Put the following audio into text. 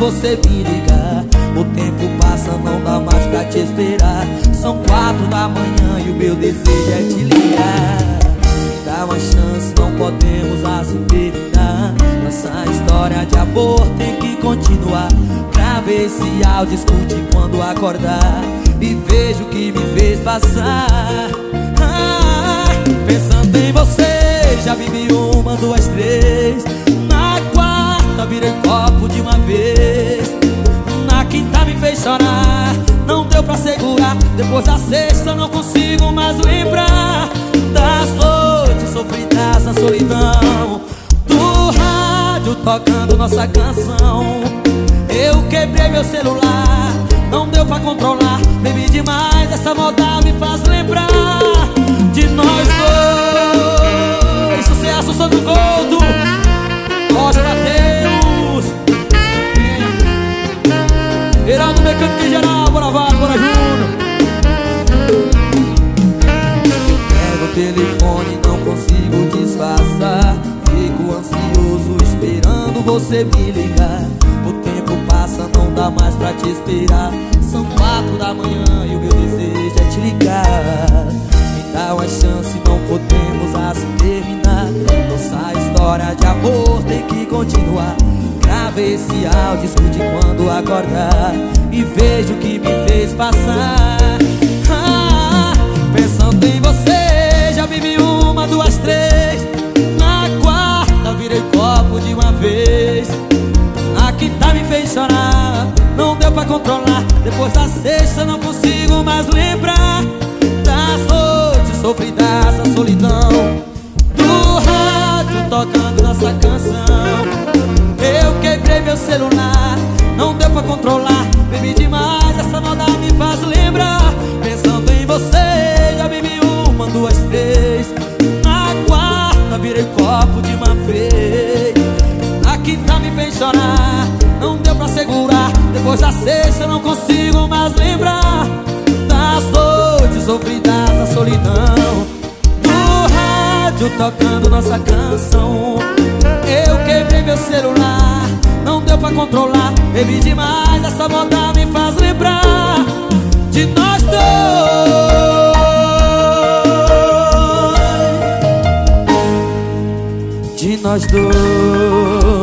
você me ligar. O tempo passa, não dá mais pra te esperar. São quatro da manhã e o meu desejo é te ligar continuar Grave esse áudio, escute quando acordar E veja o que me fez passar. Ah, Pensando em você, já vivi uma, duas, três. Quarta virei copo de uma vez. Na quinta me fez chorar Não deu pra segurar. Depois da sexta não consigo mais lembrar rádio tocando nossa canção Eu quebrei meu celular. Não deu pra controlar Bebi demais, essa moda me faz lembrar De nós dois. Sucesso sobre o Goldo Loja da Geraldo Mecânico em geral, bora Vale, bora Júnior esperando você me ligar. O tempo passa, não dá mais pra te esperar. São quatro da manhã e o meu desejo é te ligar. Me dá uma chance, não podemos assim terminar. Nossa história de amor tem que continuar. Grave esse áudio, escute quando acordar. E veja o que me fez passar pra controlar. Depois da sexta não consigo mais lembrar Das noites sofridas, a solidão Do rádio tocando nossa canção. Eu quebrei meu celular Não deu pra controlar. Bebi demais, essa moda me faz lembrar. Pensando em você Já bebi uma, duas, três. Na quarta virei copo de Depois da sexta não consigo mais lembrar Das noites sofridas da solidão Do rádio tocando nossa canção. Eu quebrei meu celular Não deu pra controlar Bebi demais, essa moda me faz lembrar De nós dois. De nós dois